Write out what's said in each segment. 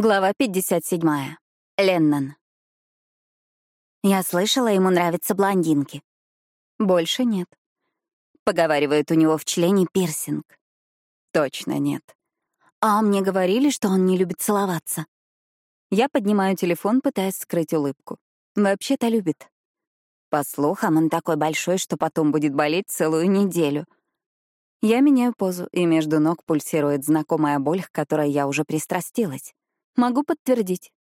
Глава 57. Леннон. Я слышала, ему нравятся блондинки. Больше нет. Поговаривают, у него в члене пирсинг. Точно нет. А мне говорили, что он не любит целоваться. Я поднимаю телефон, пытаясь скрыть улыбку. Вообще-то любит. По слухам, он такой большой, что потом будет болеть целую неделю. Я меняю позу, и между ног пульсирует знакомая боль, к которой я уже пристрастилась. Могу подтвердить.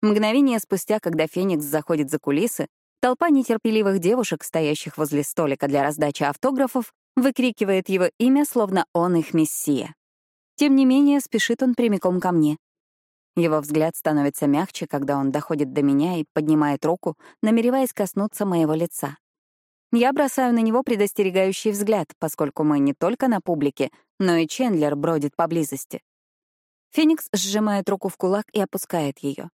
Мгновение спустя, когда Феникс заходит за кулисы, толпа нетерпеливых девушек, стоящих возле столика для раздачи автографов, выкрикивает его имя, словно он их мессия. Тем не менее, спешит он прямиком ко мне. Его взгляд становится мягче, когда он доходит до меня и поднимает руку, намереваясь коснуться моего лица. Я бросаю на него предостерегающий взгляд, поскольку мы не только на публике, но и Чендлер бродит поблизости. Феникс сжимает руку в кулак и опускает ее.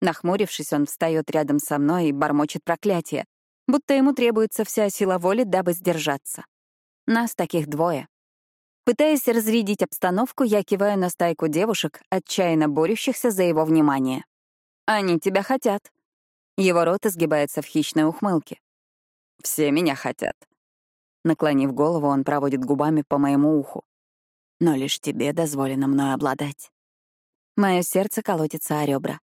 Нахмурившись, он встает рядом со мной и бормочет проклятие, будто ему требуется вся сила воли, дабы сдержаться. Нас таких двое. Пытаясь разрядить обстановку, я киваю на стайку девушек, отчаянно борющихся за его внимание. «Они тебя хотят». Его рот изгибается в хищной ухмылке. «Все меня хотят». Наклонив голову, он проводит губами по моему уху. «Но лишь тебе дозволено мной обладать». Мое сердце колотится о ребра.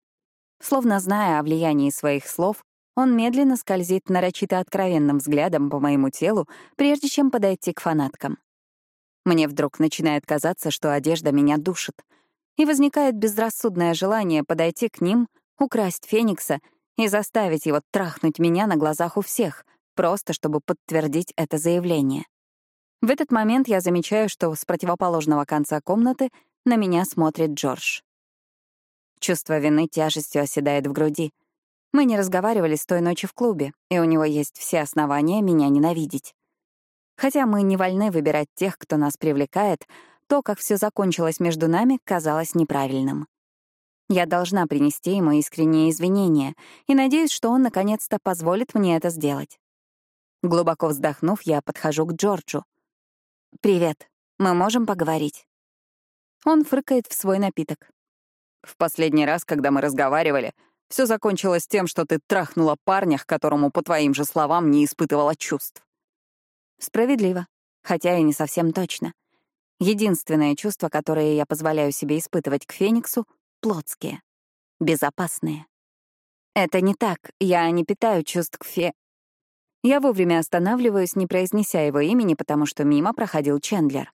Словно зная о влиянии своих слов, он медленно скользит нарочито откровенным взглядом по моему телу, прежде чем подойти к фанаткам. Мне вдруг начинает казаться, что одежда меня душит, и возникает безрассудное желание подойти к ним, украсть Феникса и заставить его трахнуть меня на глазах у всех, просто чтобы подтвердить это заявление. В этот момент я замечаю, что с противоположного конца комнаты на меня смотрит Джордж. Чувство вины тяжестью оседает в груди. Мы не разговаривали с той ночи в клубе, и у него есть все основания меня ненавидеть. Хотя мы не вольны выбирать тех, кто нас привлекает, то, как все закончилось между нами, казалось неправильным. Я должна принести ему искренние извинения и надеюсь, что он наконец-то позволит мне это сделать. Глубоко вздохнув, я подхожу к Джорджу. «Привет. Мы можем поговорить?» Он фрыкает в свой напиток. В последний раз, когда мы разговаривали, все закончилось тем, что ты трахнула парня, к которому, по твоим же словам, не испытывала чувств. Справедливо, хотя и не совсем точно. Единственное чувство, которое я позволяю себе испытывать к Фениксу — плотские, безопасные. Это не так, я не питаю чувств к Фе... Я вовремя останавливаюсь, не произнеся его имени, потому что мимо проходил Чендлер.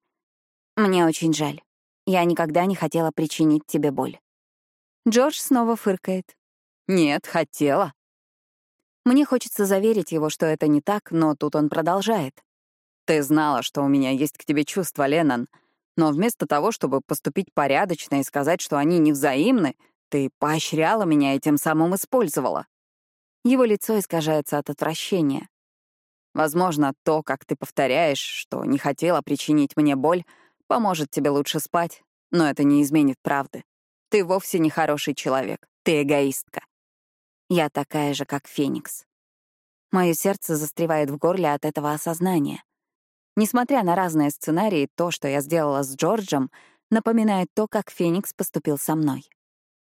Мне очень жаль. Я никогда не хотела причинить тебе боль. Джордж снова фыркает. «Нет, хотела». Мне хочется заверить его, что это не так, но тут он продолжает. «Ты знала, что у меня есть к тебе чувства, Леннон, но вместо того, чтобы поступить порядочно и сказать, что они невзаимны, ты поощряла меня и тем самым использовала». Его лицо искажается от отвращения. Возможно, то, как ты повторяешь, что не хотела причинить мне боль, поможет тебе лучше спать, но это не изменит правды. Ты вовсе не хороший человек. Ты эгоистка. Я такая же, как Феникс. Мое сердце застревает в горле от этого осознания. Несмотря на разные сценарии, то, что я сделала с Джорджем, напоминает то, как Феникс поступил со мной.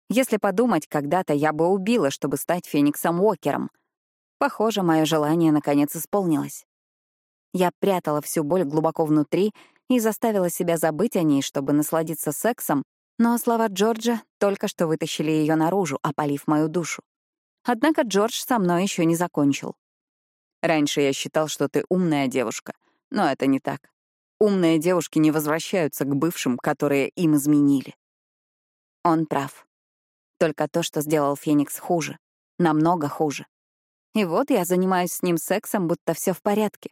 Если подумать, когда-то я бы убила, чтобы стать Фениксом Уокером. Похоже, мое желание наконец исполнилось. Я прятала всю боль глубоко внутри и заставила себя забыть о ней, чтобы насладиться сексом, но слова Джорджа только что вытащили ее наружу, опалив мою душу. Однако Джордж со мной еще не закончил. «Раньше я считал, что ты умная девушка, но это не так. Умные девушки не возвращаются к бывшим, которые им изменили». Он прав. Только то, что сделал Феникс, хуже. Намного хуже. И вот я занимаюсь с ним сексом, будто все в порядке.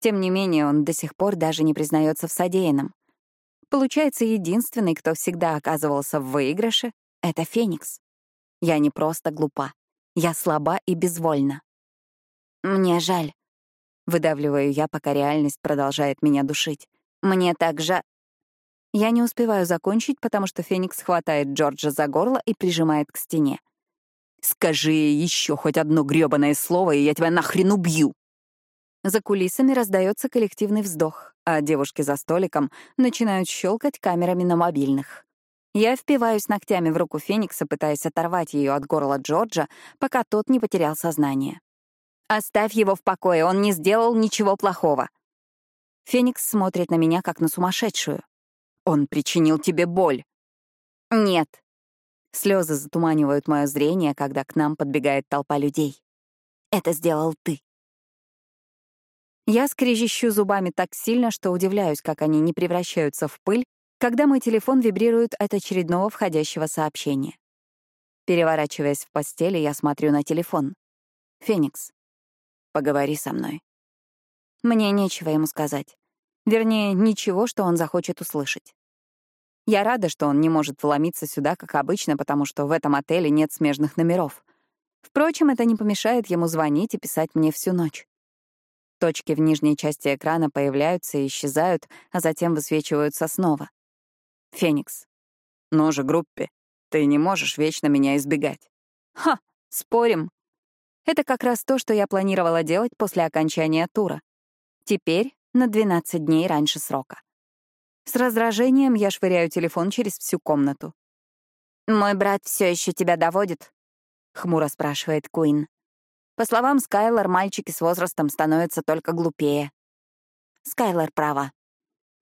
Тем не менее, он до сих пор даже не признается в содеянном. Получается, единственный, кто всегда оказывался в выигрыше, — это Феникс. Я не просто глупа. Я слаба и безвольна. Мне жаль. Выдавливаю я, пока реальность продолжает меня душить. Мне так жаль. Я не успеваю закончить, потому что Феникс хватает Джорджа за горло и прижимает к стене. «Скажи еще хоть одно грёбаное слово, и я тебя нахрен убью!» За кулисами раздается коллективный вздох, а девушки за столиком начинают щелкать камерами на мобильных. Я впиваюсь ногтями в руку Феникса, пытаясь оторвать ее от горла Джорджа, пока тот не потерял сознание. «Оставь его в покое, он не сделал ничего плохого». Феникс смотрит на меня, как на сумасшедшую. «Он причинил тебе боль». «Нет». Слезы затуманивают мое зрение, когда к нам подбегает толпа людей. «Это сделал ты». Я скрежещу зубами так сильно, что удивляюсь, как они не превращаются в пыль, когда мой телефон вибрирует от очередного входящего сообщения. Переворачиваясь в постели, я смотрю на телефон. «Феникс, поговори со мной». Мне нечего ему сказать. Вернее, ничего, что он захочет услышать. Я рада, что он не может вломиться сюда, как обычно, потому что в этом отеле нет смежных номеров. Впрочем, это не помешает ему звонить и писать мне всю ночь. Точки в нижней части экрана появляются и исчезают, а затем высвечиваются снова. Феникс. Ну же, группе, ты не можешь вечно меня избегать. Ха, спорим. Это как раз то, что я планировала делать после окончания тура. Теперь на 12 дней раньше срока. С раздражением я швыряю телефон через всю комнату. «Мой брат все еще тебя доводит?» — хмуро спрашивает Куин. По словам Скайлор, мальчики с возрастом становятся только глупее. Скайлор права.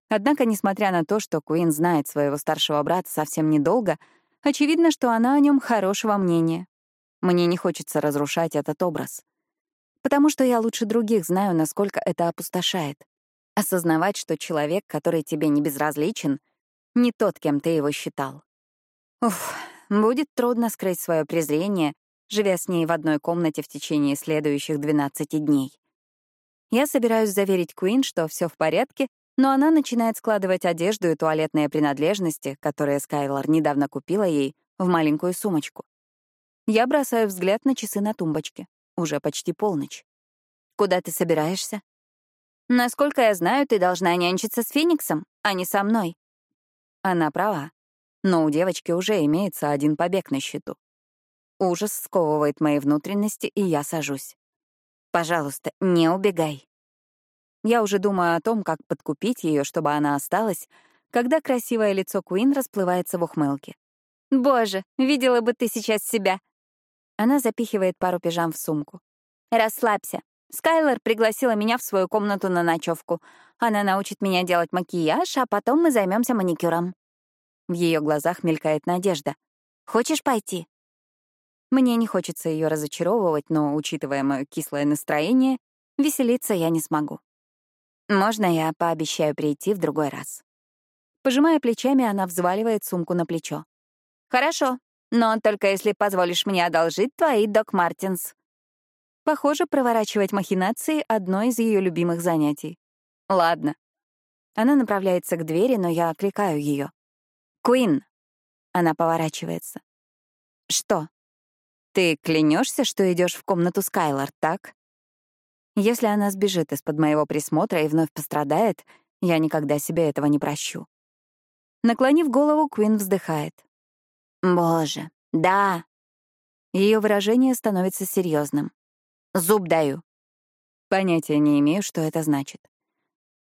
Однако, несмотря на то, что Куин знает своего старшего брата совсем недолго, очевидно, что она о нем хорошего мнения. Мне не хочется разрушать этот образ. Потому что я лучше других знаю, насколько это опустошает. Осознавать, что человек, который тебе не безразличен, не тот, кем ты его считал. Уф, будет трудно скрыть свое презрение, живя с ней в одной комнате в течение следующих 12 дней. Я собираюсь заверить Куин, что все в порядке, но она начинает складывать одежду и туалетные принадлежности, которые Скайлор недавно купила ей, в маленькую сумочку. Я бросаю взгляд на часы на тумбочке. Уже почти полночь. «Куда ты собираешься?» «Насколько я знаю, ты должна нянчиться с Фениксом, а не со мной». Она права. Но у девочки уже имеется один побег на счету. Ужас сковывает мои внутренности, и я сажусь. «Пожалуйста, не убегай». Я уже думаю о том, как подкупить ее, чтобы она осталась, когда красивое лицо Куин расплывается в ухмылке. «Боже, видела бы ты сейчас себя!» Она запихивает пару пижам в сумку. «Расслабься. Скайлор пригласила меня в свою комнату на ночевку. Она научит меня делать макияж, а потом мы займемся маникюром». В ее глазах мелькает надежда. «Хочешь пойти?» Мне не хочется ее разочаровывать, но, учитывая мое кислое настроение, веселиться я не смогу. Можно я пообещаю прийти в другой раз? Пожимая плечами, она взваливает сумку на плечо. Хорошо, но только если позволишь мне одолжить твои Док Мартинс. Похоже, проворачивать махинации — одно из ее любимых занятий. Ладно. Она направляется к двери, но я окликаю ее. «Куин!» Она поворачивается. «Что? Ты клянешься, что идешь в комнату Скайлор, так?» Если она сбежит из-под моего присмотра и вновь пострадает, я никогда себе этого не прощу. Наклонив голову, Куин вздыхает. «Боже, да». Ее выражение становится серьезным. «Зуб даю». Понятия не имею, что это значит.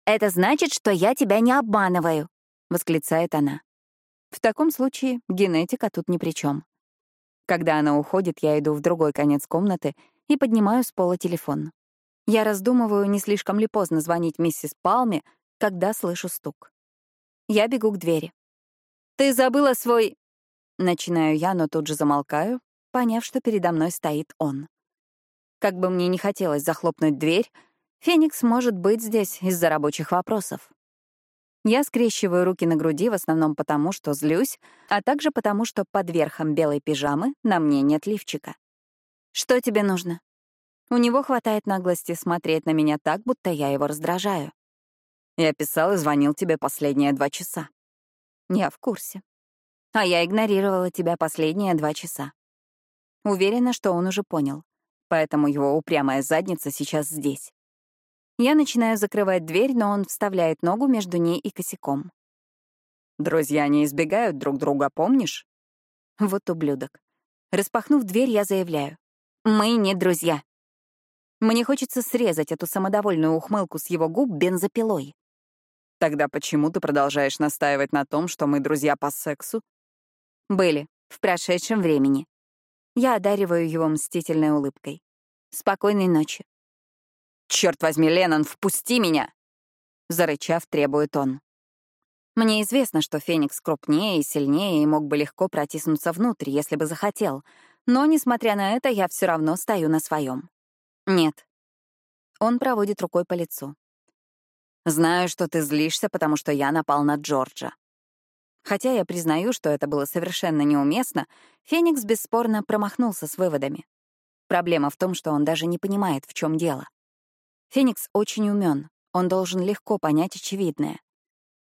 «Это значит, что я тебя не обманываю», — восклицает она. В таком случае генетика тут ни при чем. Когда она уходит, я иду в другой конец комнаты и поднимаю с пола телефон. Я раздумываю, не слишком ли поздно звонить миссис Палме, когда слышу стук. Я бегу к двери. «Ты забыла свой...» Начинаю я, но тут же замолкаю, поняв, что передо мной стоит он. Как бы мне не хотелось захлопнуть дверь, Феникс может быть здесь из-за рабочих вопросов. Я скрещиваю руки на груди в основном потому, что злюсь, а также потому, что под верхом белой пижамы на мне нет лифчика. «Что тебе нужно?» У него хватает наглости смотреть на меня так, будто я его раздражаю. Я писал и звонил тебе последние два часа. Я в курсе. А я игнорировала тебя последние два часа. Уверена, что он уже понял. Поэтому его упрямая задница сейчас здесь. Я начинаю закрывать дверь, но он вставляет ногу между ней и косяком. Друзья не избегают друг друга, помнишь? Вот ублюдок. Распахнув дверь, я заявляю. Мы не друзья. Мне хочется срезать эту самодовольную ухмылку с его губ бензопилой. Тогда почему ты продолжаешь настаивать на том, что мы друзья по сексу? Были, в прошедшем времени. Я одариваю его мстительной улыбкой. Спокойной ночи. Черт возьми, Леннон, впусти меня! Зарычав, требует он. Мне известно, что Феникс крупнее и сильнее и мог бы легко протиснуться внутрь, если бы захотел. Но, несмотря на это, я все равно стою на своем. Нет. Он проводит рукой по лицу. Знаю, что ты злишься, потому что я напал на Джорджа. Хотя я признаю, что это было совершенно неуместно, Феникс бесспорно промахнулся с выводами. Проблема в том, что он даже не понимает, в чем дело. Феникс очень умен, он должен легко понять очевидное.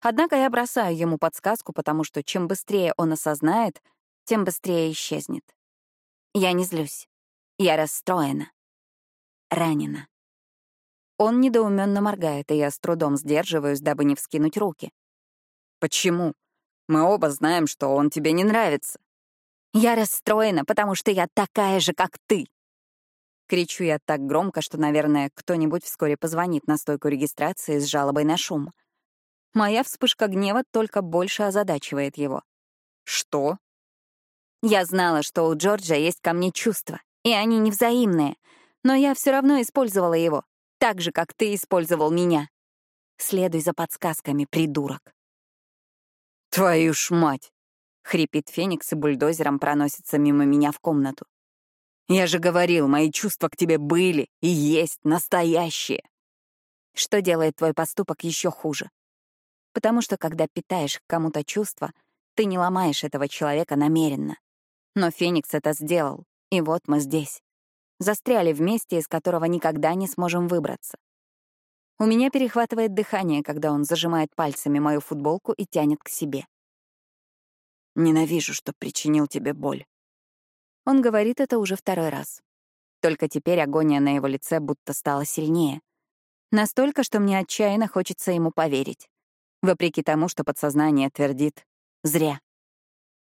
Однако я бросаю ему подсказку, потому что чем быстрее он осознает, тем быстрее исчезнет. Я не злюсь. Я расстроена. Ранена. Он недоуменно моргает, и я с трудом сдерживаюсь, дабы не вскинуть руки. «Почему? Мы оба знаем, что он тебе не нравится». «Я расстроена, потому что я такая же, как ты!» Кричу я так громко, что, наверное, кто-нибудь вскоре позвонит на стойку регистрации с жалобой на шум. Моя вспышка гнева только больше озадачивает его. «Что?» Я знала, что у Джорджа есть ко мне чувства, и они невзаимные, но я все равно использовала его, так же, как ты использовал меня. Следуй за подсказками, придурок. «Твою ж мать!» — хрипит Феникс и бульдозером проносится мимо меня в комнату. Я же говорил, мои чувства к тебе были и есть настоящие. Что делает твой поступок еще хуже? Потому что, когда питаешь к кому-то чувства, ты не ломаешь этого человека намеренно. Но Феникс это сделал, и вот мы здесь. Застряли в месте, из которого никогда не сможем выбраться. У меня перехватывает дыхание, когда он зажимает пальцами мою футболку и тянет к себе. Ненавижу, что причинил тебе боль. Он говорит это уже второй раз. Только теперь агония на его лице будто стала сильнее. Настолько, что мне отчаянно хочется ему поверить. Вопреки тому, что подсознание твердит «зря».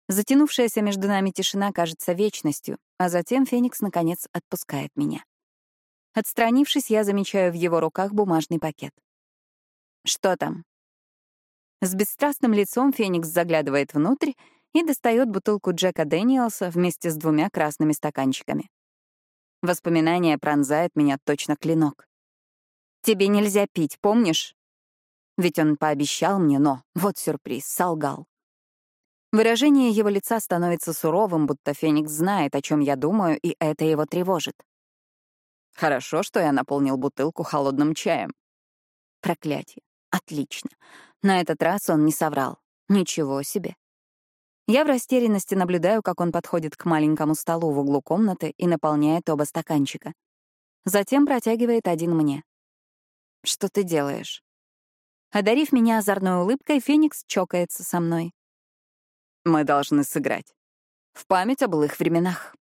Затянувшаяся между нами тишина кажется вечностью, а затем Феникс, наконец, отпускает меня. Отстранившись, я замечаю в его руках бумажный пакет. «Что там?» С бесстрастным лицом Феникс заглядывает внутрь и достает бутылку Джека Дэниелса вместе с двумя красными стаканчиками. Воспоминание пронзает меня точно клинок. «Тебе нельзя пить, помнишь?» Ведь он пообещал мне, но, вот сюрприз, солгал. Выражение его лица становится суровым, будто Феникс знает, о чем я думаю, и это его тревожит. Хорошо, что я наполнил бутылку холодным чаем. Проклятие. Отлично. На этот раз он не соврал. Ничего себе. Я в растерянности наблюдаю, как он подходит к маленькому столу в углу комнаты и наполняет оба стаканчика. Затем протягивает один мне. «Что ты делаешь?» Одарив меня озорной улыбкой, Феникс чокается со мной. «Мы должны сыграть. В память о былых временах».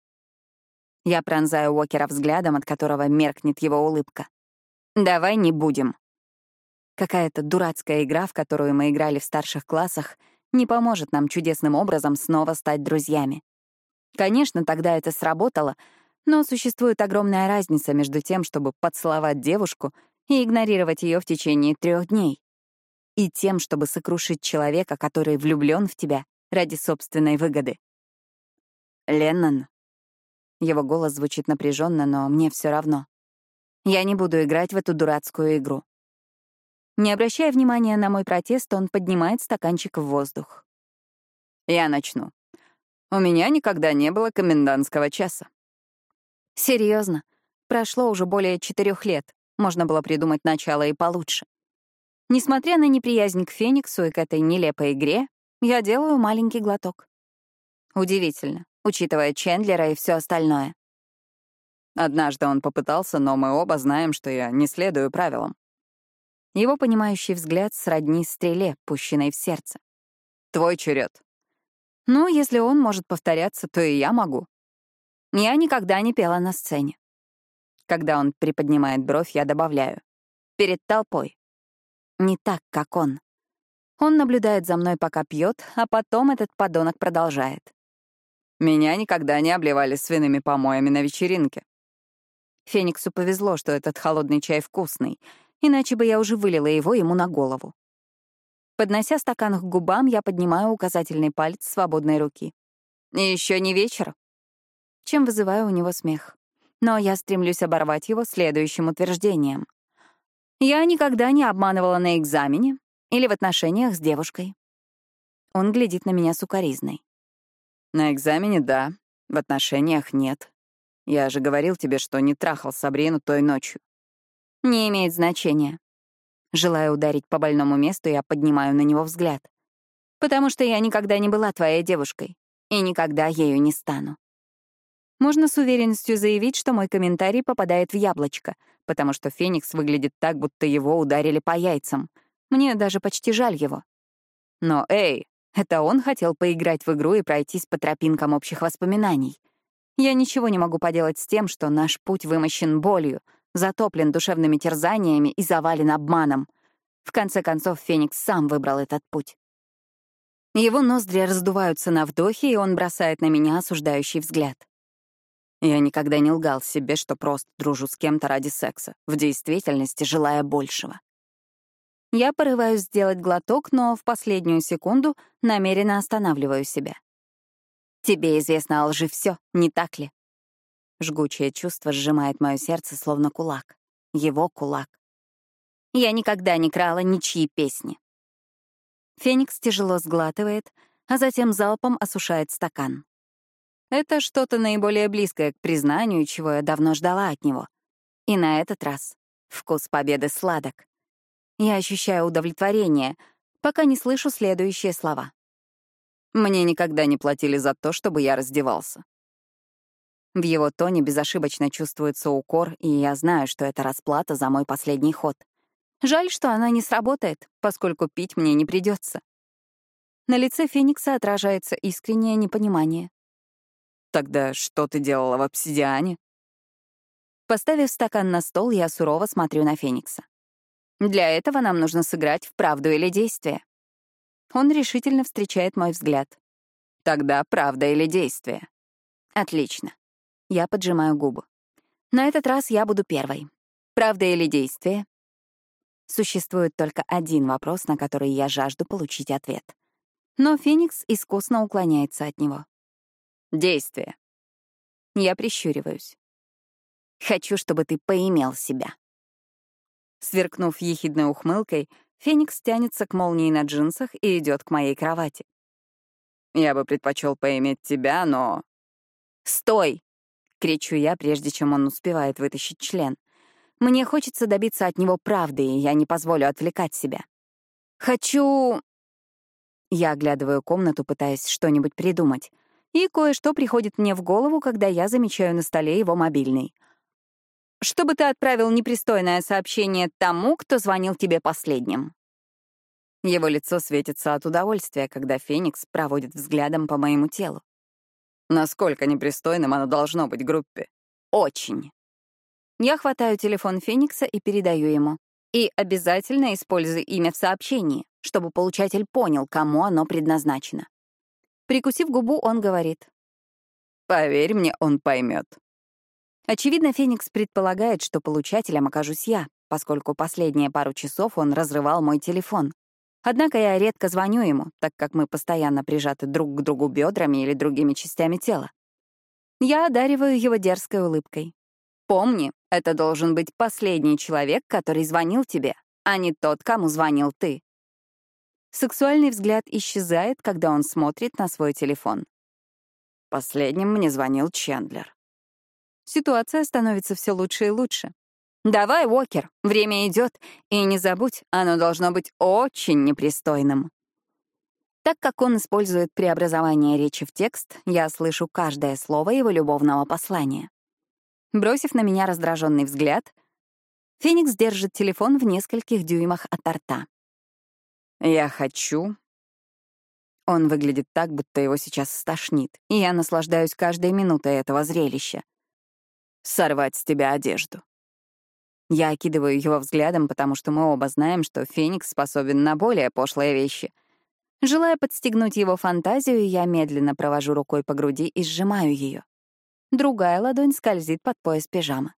Я пронзаю Уокера взглядом, от которого меркнет его улыбка. «Давай не будем». Какая-то дурацкая игра, в которую мы играли в старших классах — не поможет нам чудесным образом снова стать друзьями. Конечно, тогда это сработало, но существует огромная разница между тем, чтобы поцеловать девушку и игнорировать ее в течение трех дней, и тем, чтобы сокрушить человека, который влюблен в тебя ради собственной выгоды. Леннон. Его голос звучит напряженно, но мне все равно. Я не буду играть в эту дурацкую игру. Не обращая внимания на мой протест, он поднимает стаканчик в воздух. «Я начну. У меня никогда не было комендантского часа». Серьезно, Прошло уже более четырех лет. Можно было придумать начало и получше. Несмотря на неприязнь к Фениксу и к этой нелепой игре, я делаю маленький глоток. Удивительно, учитывая Чендлера и все остальное. Однажды он попытался, но мы оба знаем, что я не следую правилам. Его понимающий взгляд сродни стреле, пущенной в сердце. «Твой черед. «Ну, если он может повторяться, то и я могу». Я никогда не пела на сцене. Когда он приподнимает бровь, я добавляю. Перед толпой. Не так, как он. Он наблюдает за мной, пока пьет, а потом этот подонок продолжает. Меня никогда не обливали свиными помоями на вечеринке. Фениксу повезло, что этот холодный чай вкусный — иначе бы я уже вылила его ему на голову. Поднося стакан к губам, я поднимаю указательный палец свободной руки. Еще не вечер. Чем вызываю у него смех. Но я стремлюсь оборвать его следующим утверждением. Я никогда не обманывала на экзамене или в отношениях с девушкой. Он глядит на меня сукоризной. На экзамене — да, в отношениях — нет. Я же говорил тебе, что не трахал Сабрину той ночью. Не имеет значения. Желая ударить по больному месту, я поднимаю на него взгляд. Потому что я никогда не была твоей девушкой и никогда ею не стану. Можно с уверенностью заявить, что мой комментарий попадает в яблочко, потому что Феникс выглядит так, будто его ударили по яйцам. Мне даже почти жаль его. Но, эй, это он хотел поиграть в игру и пройтись по тропинкам общих воспоминаний. Я ничего не могу поделать с тем, что наш путь вымощен болью, затоплен душевными терзаниями и завален обманом. В конце концов, Феникс сам выбрал этот путь. Его ноздри раздуваются на вдохе, и он бросает на меня осуждающий взгляд. Я никогда не лгал себе, что просто дружу с кем-то ради секса, в действительности желая большего. Я порываюсь сделать глоток, но в последнюю секунду намеренно останавливаю себя. Тебе известно о лжи все, не так ли? Жгучее чувство сжимает мое сердце, словно кулак. Его кулак. Я никогда не крала ничьи песни. Феникс тяжело сглатывает, а затем залпом осушает стакан. Это что-то наиболее близкое к признанию, чего я давно ждала от него. И на этот раз вкус победы сладок. Я ощущаю удовлетворение, пока не слышу следующие слова. Мне никогда не платили за то, чтобы я раздевался. В его тоне безошибочно чувствуется укор, и я знаю, что это расплата за мой последний ход. Жаль, что она не сработает, поскольку пить мне не придется. На лице Феникса отражается искреннее непонимание. «Тогда что ты делала в обсидиане?» Поставив стакан на стол, я сурово смотрю на Феникса. Для этого нам нужно сыграть в правду или действие. Он решительно встречает мой взгляд. Тогда правда или действие. Отлично. Я поджимаю губы. На этот раз я буду первой. Правда или действие? Существует только один вопрос, на который я жажду получить ответ. Но Феникс искусно уклоняется от него. Действие. Я прищуриваюсь. Хочу, чтобы ты поимел себя. Сверкнув ехидной ухмылкой, Феникс тянется к молнии на джинсах и идет к моей кровати. Я бы предпочел поиметь тебя, но... «Стой!» — кричу я, прежде чем он успевает вытащить член. Мне хочется добиться от него правды, и я не позволю отвлекать себя. «Хочу...» Я оглядываю комнату, пытаясь что-нибудь придумать. И кое-что приходит мне в голову, когда я замечаю на столе его мобильный чтобы ты отправил непристойное сообщение тому, кто звонил тебе последним». Его лицо светится от удовольствия, когда Феникс проводит взглядом по моему телу. Насколько непристойным оно должно быть группе? Очень. Я хватаю телефон Феникса и передаю ему. И обязательно используй имя в сообщении, чтобы получатель понял, кому оно предназначено. Прикусив губу, он говорит. «Поверь мне, он поймет. Очевидно, Феникс предполагает, что получателем окажусь я, поскольку последние пару часов он разрывал мой телефон. Однако я редко звоню ему, так как мы постоянно прижаты друг к другу бедрами или другими частями тела. Я одариваю его дерзкой улыбкой. Помни, это должен быть последний человек, который звонил тебе, а не тот, кому звонил ты. Сексуальный взгляд исчезает, когда он смотрит на свой телефон. Последним мне звонил Чендлер. Ситуация становится все лучше и лучше. «Давай, Уокер, время идет, и не забудь, оно должно быть очень непристойным». Так как он использует преобразование речи в текст, я слышу каждое слово его любовного послания. Бросив на меня раздраженный взгляд, Феникс держит телефон в нескольких дюймах от рта. «Я хочу...» Он выглядит так, будто его сейчас стошнит, и я наслаждаюсь каждой минутой этого зрелища сорвать с тебя одежду. Я окидываю его взглядом, потому что мы оба знаем, что Феникс способен на более пошлые вещи. Желая подстегнуть его фантазию, я медленно провожу рукой по груди и сжимаю ее. Другая ладонь скользит под пояс пижамы.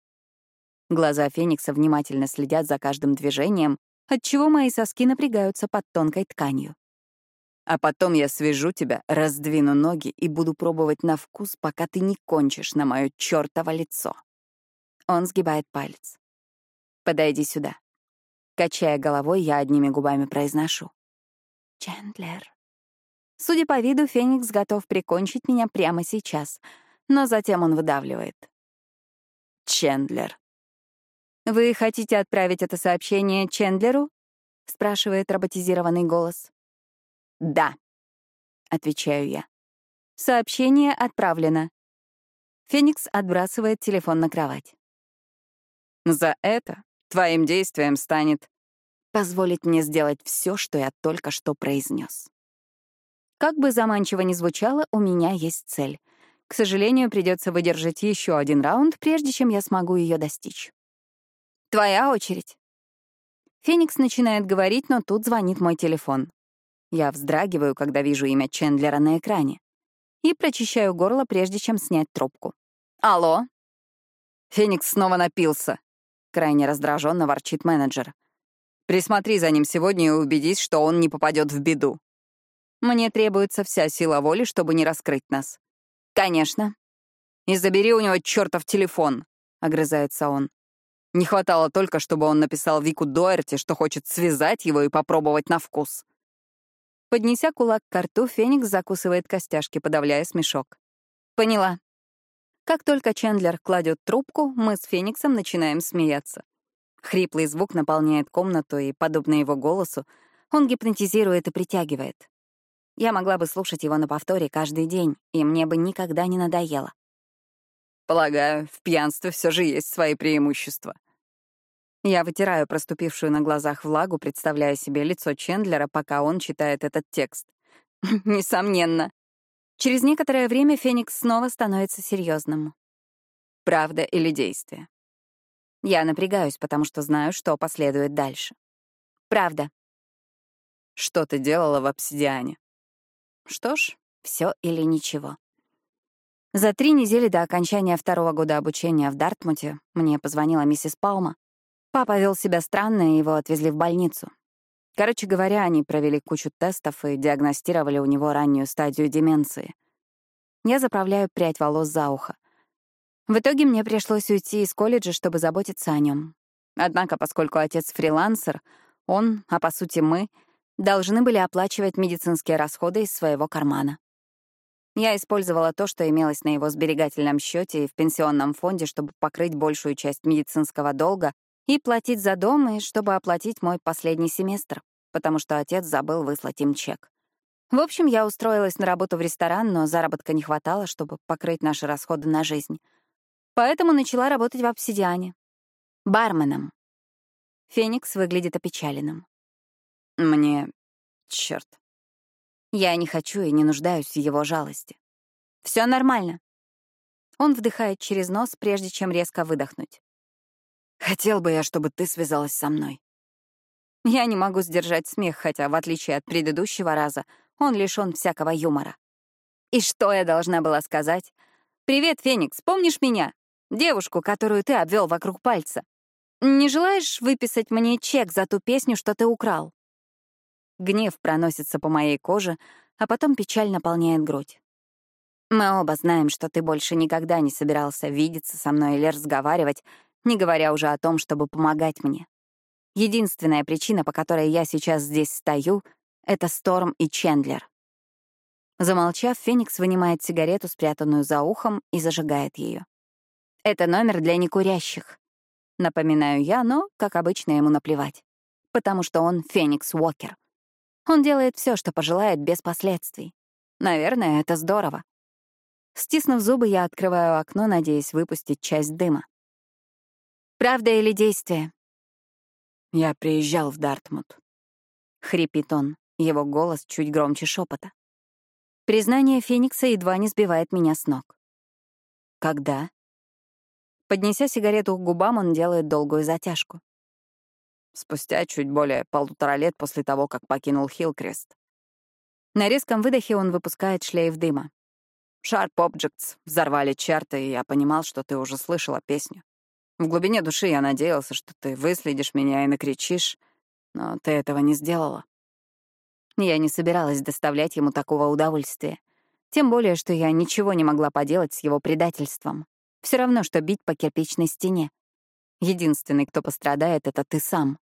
Глаза Феникса внимательно следят за каждым движением, отчего мои соски напрягаются под тонкой тканью. А потом я свяжу тебя, раздвину ноги и буду пробовать на вкус, пока ты не кончишь на мое чертово лицо. Он сгибает палец. Подойди сюда. Качая головой, я одними губами произношу. Чендлер. Судя по виду, Феникс готов прикончить меня прямо сейчас, но затем он выдавливает. Чендлер. «Вы хотите отправить это сообщение Чендлеру?» — спрашивает роботизированный голос. «Да», — отвечаю я. «Сообщение отправлено». Феникс отбрасывает телефон на кровать. «За это твоим действием станет позволить мне сделать все, что я только что произнес. Как бы заманчиво ни звучало, у меня есть цель. К сожалению, придется выдержать еще один раунд, прежде чем я смогу ее достичь. «Твоя очередь». Феникс начинает говорить, но тут звонит мой телефон. Я вздрагиваю, когда вижу имя Чендлера на экране. И прочищаю горло, прежде чем снять трубку. «Алло?» «Феникс снова напился», — крайне раздраженно ворчит менеджер. «Присмотри за ним сегодня и убедись, что он не попадет в беду. Мне требуется вся сила воли, чтобы не раскрыть нас». «Конечно». «И забери у него чертов телефон», — огрызается он. Не хватало только, чтобы он написал Вику Доерти, что хочет связать его и попробовать на вкус. Поднеся кулак к рту, Феникс закусывает костяшки, подавляя смешок. «Поняла». Как только Чендлер кладет трубку, мы с Фениксом начинаем смеяться. Хриплый звук наполняет комнату, и, подобно его голосу, он гипнотизирует и притягивает. Я могла бы слушать его на повторе каждый день, и мне бы никогда не надоело. Полагаю, в пьянстве все же есть свои преимущества. Я вытираю проступившую на глазах влагу, представляя себе лицо Чендлера, пока он читает этот текст. Несомненно. Через некоторое время Феникс снова становится серьезным. Правда или действие? Я напрягаюсь, потому что знаю, что последует дальше. Правда. Что ты делала в обсидиане? Что ж, все или ничего. За три недели до окончания второго года обучения в Дартмуте мне позвонила миссис Палма Папа вел себя странно, и его отвезли в больницу. Короче говоря, они провели кучу тестов и диагностировали у него раннюю стадию деменции. Я заправляю прядь волос за ухо. В итоге мне пришлось уйти из колледжа, чтобы заботиться о нем. Однако, поскольку отец фрилансер, он, а по сути мы, должны были оплачивать медицинские расходы из своего кармана. Я использовала то, что имелось на его сберегательном счете и в пенсионном фонде, чтобы покрыть большую часть медицинского долга и платить за дом, и чтобы оплатить мой последний семестр, потому что отец забыл выслать им чек. В общем, я устроилась на работу в ресторан, но заработка не хватало, чтобы покрыть наши расходы на жизнь. Поэтому начала работать в обсидиане. Барменом. Феникс выглядит опечаленным. Мне... черт. Я не хочу и не нуждаюсь в его жалости. Все нормально. Он вдыхает через нос, прежде чем резко выдохнуть. Хотел бы я, чтобы ты связалась со мной. Я не могу сдержать смех, хотя, в отличие от предыдущего раза, он лишён всякого юмора. И что я должна была сказать? «Привет, Феникс, помнишь меня? Девушку, которую ты обвел вокруг пальца. Не желаешь выписать мне чек за ту песню, что ты украл?» Гнев проносится по моей коже, а потом печаль наполняет грудь. Мы оба знаем, что ты больше никогда не собирался видеться со мной или разговаривать, не говоря уже о том, чтобы помогать мне. Единственная причина, по которой я сейчас здесь стою, — это Сторм и Чендлер. Замолчав, Феникс вынимает сигарету, спрятанную за ухом, и зажигает ее. Это номер для некурящих. Напоминаю я, но, как обычно, ему наплевать. Потому что он Феникс Уокер. Он делает все, что пожелает, без последствий. Наверное, это здорово. Стиснув зубы, я открываю окно, надеясь выпустить часть дыма. Правда или действие? Я приезжал в Дартмут. Хрипит он, его голос чуть громче шепота. Признание Феникса едва не сбивает меня с ног. Когда? Поднеся сигарету к губам, он делает долгую затяжку. Спустя чуть более полутора лет после того, как покинул Хилкрест. На резком выдохе он выпускает шлейф дыма. Sharp Objects взорвали чарты, и я понимал, что ты уже слышала песню. В глубине души я надеялся, что ты выследишь меня и накричишь, но ты этого не сделала. Я не собиралась доставлять ему такого удовольствия. Тем более, что я ничего не могла поделать с его предательством. Все равно, что бить по кирпичной стене. Единственный, кто пострадает, — это ты сам.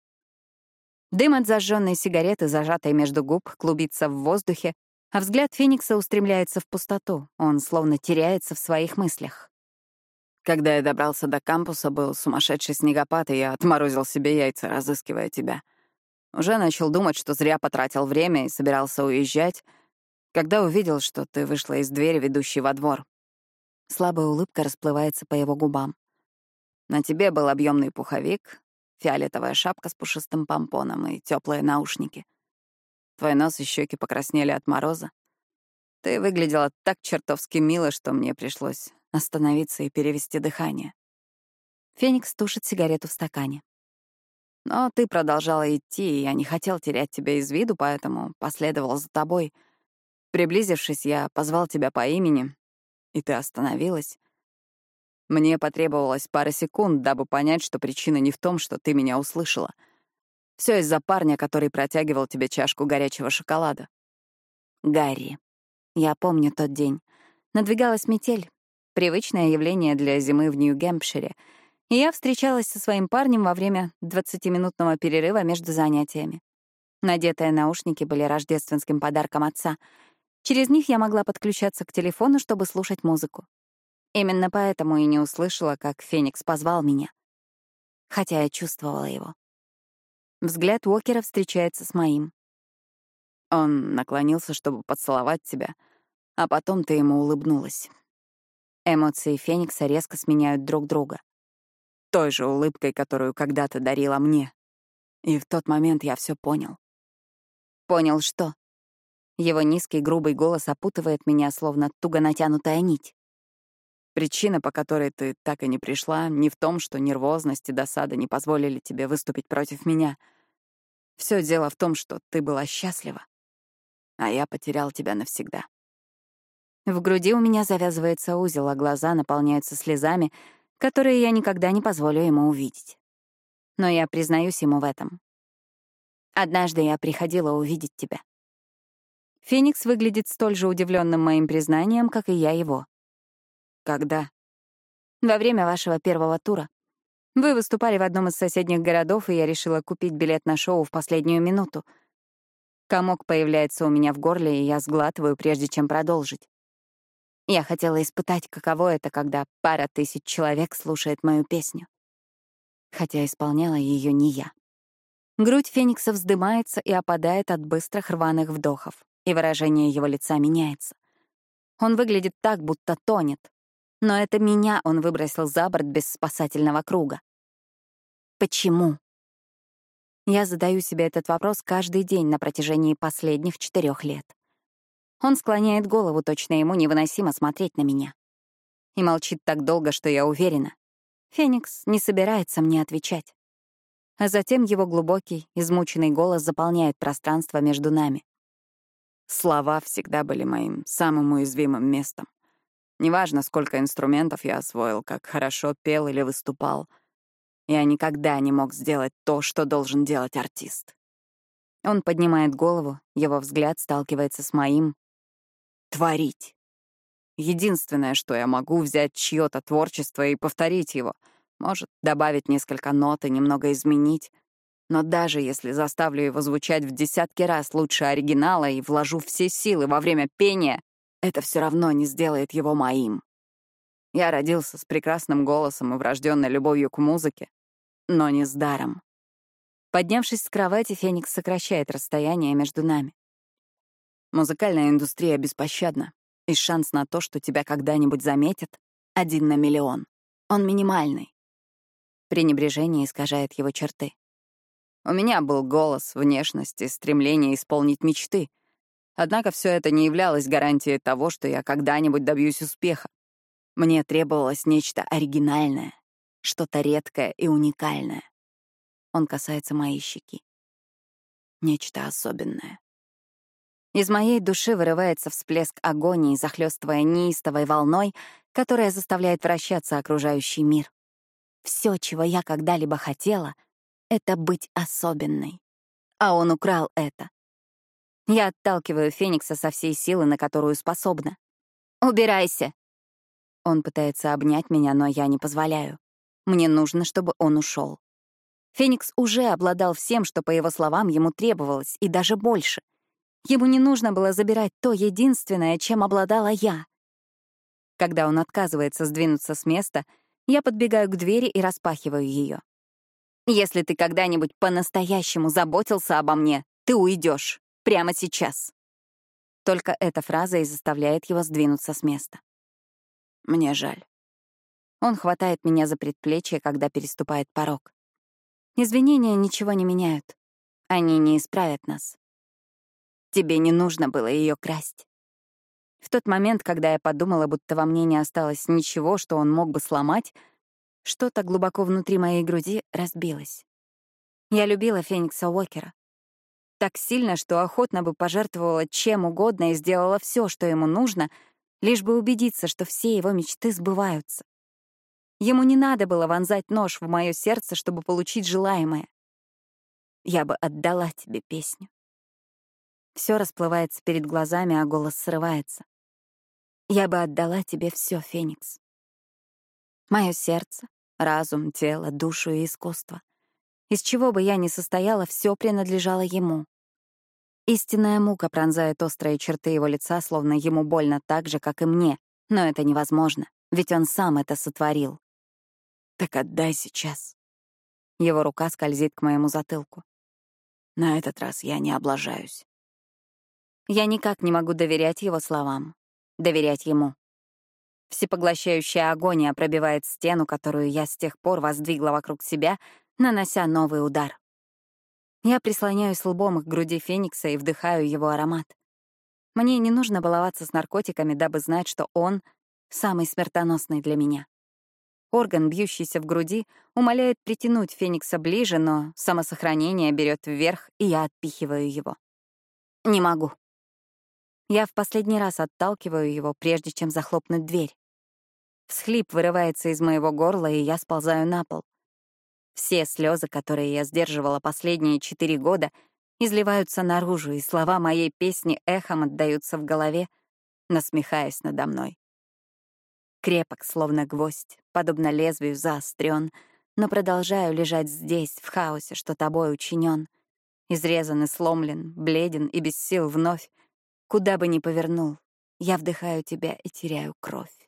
Дым от зажженной сигареты, зажатой между губ, клубится в воздухе, а взгляд Феникса устремляется в пустоту. Он словно теряется в своих мыслях. Когда я добрался до кампуса, был сумасшедший снегопад, и я отморозил себе яйца, разыскивая тебя. Уже начал думать, что зря потратил время и собирался уезжать, когда увидел, что ты вышла из двери, ведущей во двор. Слабая улыбка расплывается по его губам. На тебе был объемный пуховик, фиолетовая шапка с пушистым помпоном и теплые наушники. Твой нос и щеки покраснели от мороза. Ты выглядела так чертовски мило, что мне пришлось остановиться и перевести дыхание. Феникс тушит сигарету в стакане. Но ты продолжала идти, и я не хотел терять тебя из виду, поэтому последовал за тобой. Приблизившись, я позвал тебя по имени, и ты остановилась. Мне потребовалось пара секунд, дабы понять, что причина не в том, что ты меня услышала. Все из-за парня, который протягивал тебе чашку горячего шоколада. Гарри. Я помню тот день. Надвигалась метель. Привычное явление для зимы в Нью-Гэмпшире. И я встречалась со своим парнем во время 20-минутного перерыва между занятиями. Надетые наушники были рождественским подарком отца. Через них я могла подключаться к телефону, чтобы слушать музыку. Именно поэтому и не услышала, как Феникс позвал меня. Хотя я чувствовала его. Взгляд Уокера встречается с моим. Он наклонился, чтобы поцеловать тебя, а потом ты ему улыбнулась. Эмоции Феникса резко сменяют друг друга. Той же улыбкой, которую когда-то дарила мне. И в тот момент я все понял. Понял что? Его низкий грубый голос опутывает меня, словно туго натянутая нить. Причина, по которой ты так и не пришла, не в том, что нервозность и досада не позволили тебе выступить против меня. Все дело в том, что ты была счастлива, а я потерял тебя навсегда. В груди у меня завязывается узел, а глаза наполняются слезами, которые я никогда не позволю ему увидеть. Но я признаюсь ему в этом. Однажды я приходила увидеть тебя. Феникс выглядит столь же удивленным моим признанием, как и я его. Когда? Во время вашего первого тура. Вы выступали в одном из соседних городов, и я решила купить билет на шоу в последнюю минуту. Комок появляется у меня в горле, и я сглатываю, прежде чем продолжить. Я хотела испытать, каково это, когда пара тысяч человек слушает мою песню. Хотя исполняла ее не я. Грудь Феникса вздымается и опадает от быстрых рваных вдохов, и выражение его лица меняется. Он выглядит так, будто тонет. Но это меня он выбросил за борт без спасательного круга. Почему? Я задаю себе этот вопрос каждый день на протяжении последних четырех лет. Он склоняет голову, точно ему невыносимо смотреть на меня. И молчит так долго, что я уверена. Феникс не собирается мне отвечать. А затем его глубокий, измученный голос заполняет пространство между нами. Слова всегда были моим самым уязвимым местом. Неважно, сколько инструментов я освоил, как хорошо пел или выступал, я никогда не мог сделать то, что должен делать артист. Он поднимает голову, его взгляд сталкивается с моим, творить. Единственное, что я могу, взять чьё-то творчество и повторить его. Может, добавить несколько нот и немного изменить. Но даже если заставлю его звучать в десятки раз лучше оригинала и вложу все силы во время пения, это все равно не сделает его моим. Я родился с прекрасным голосом и врожденной любовью к музыке, но не с даром. Поднявшись с кровати, Феникс сокращает расстояние между нами. Музыкальная индустрия беспощадна, и шанс на то, что тебя когда-нибудь заметят, один на миллион. Он минимальный. Пренебрежение искажает его черты. У меня был голос, внешность и стремление исполнить мечты. Однако все это не являлось гарантией того, что я когда-нибудь добьюсь успеха. Мне требовалось нечто оригинальное, что-то редкое и уникальное. Он касается моей щеки. Нечто особенное. Из моей души вырывается всплеск агонии, захлестывая неистовой волной, которая заставляет вращаться окружающий мир. Все, чего я когда-либо хотела, — это быть особенной. А он украл это. Я отталкиваю Феникса со всей силы, на которую способна. «Убирайся!» Он пытается обнять меня, но я не позволяю. Мне нужно, чтобы он ушел. Феникс уже обладал всем, что, по его словам, ему требовалось, и даже больше. Ему не нужно было забирать то единственное, чем обладала я. Когда он отказывается сдвинуться с места, я подбегаю к двери и распахиваю ее. «Если ты когда-нибудь по-настоящему заботился обо мне, ты уйдешь. Прямо сейчас». Только эта фраза и заставляет его сдвинуться с места. Мне жаль. Он хватает меня за предплечье, когда переступает порог. Извинения ничего не меняют. Они не исправят нас. Тебе не нужно было ее красть. В тот момент, когда я подумала, будто во мне не осталось ничего, что он мог бы сломать, что-то глубоко внутри моей груди разбилось. Я любила Феникса Уокера. Так сильно, что охотно бы пожертвовала чем угодно и сделала все, что ему нужно, лишь бы убедиться, что все его мечты сбываются. Ему не надо было вонзать нож в мое сердце, чтобы получить желаемое. Я бы отдала тебе песню. Все расплывается перед глазами, а голос срывается. Я бы отдала тебе все, Феникс. Мое сердце, разум, тело, душу и искусство. Из чего бы я ни состояла, все принадлежало ему. Истинная мука пронзает острые черты его лица, словно ему больно так же, как и мне. Но это невозможно, ведь он сам это сотворил. Так отдай сейчас. Его рука скользит к моему затылку. На этот раз я не облажаюсь. Я никак не могу доверять его словам, доверять ему. Всепоглощающая агония пробивает стену, которую я с тех пор воздвигла вокруг себя, нанося новый удар. Я прислоняюсь лбом к груди Феникса и вдыхаю его аромат. Мне не нужно баловаться с наркотиками, дабы знать, что он — самый смертоносный для меня. Орган, бьющийся в груди, умоляет притянуть Феникса ближе, но самосохранение берет вверх, и я отпихиваю его. Не могу. Я в последний раз отталкиваю его, прежде чем захлопнуть дверь. Всхлип вырывается из моего горла, и я сползаю на пол. Все слезы, которые я сдерживала последние четыре года, изливаются наружу, и слова моей песни эхом отдаются в голове, насмехаясь надо мной. Крепок, словно гвоздь, подобно лезвию заострен, но продолжаю лежать здесь, в хаосе, что тобой учинен. Изрезан и сломлен, бледен и без сил вновь. Куда бы ни повернул, я вдыхаю тебя и теряю кровь.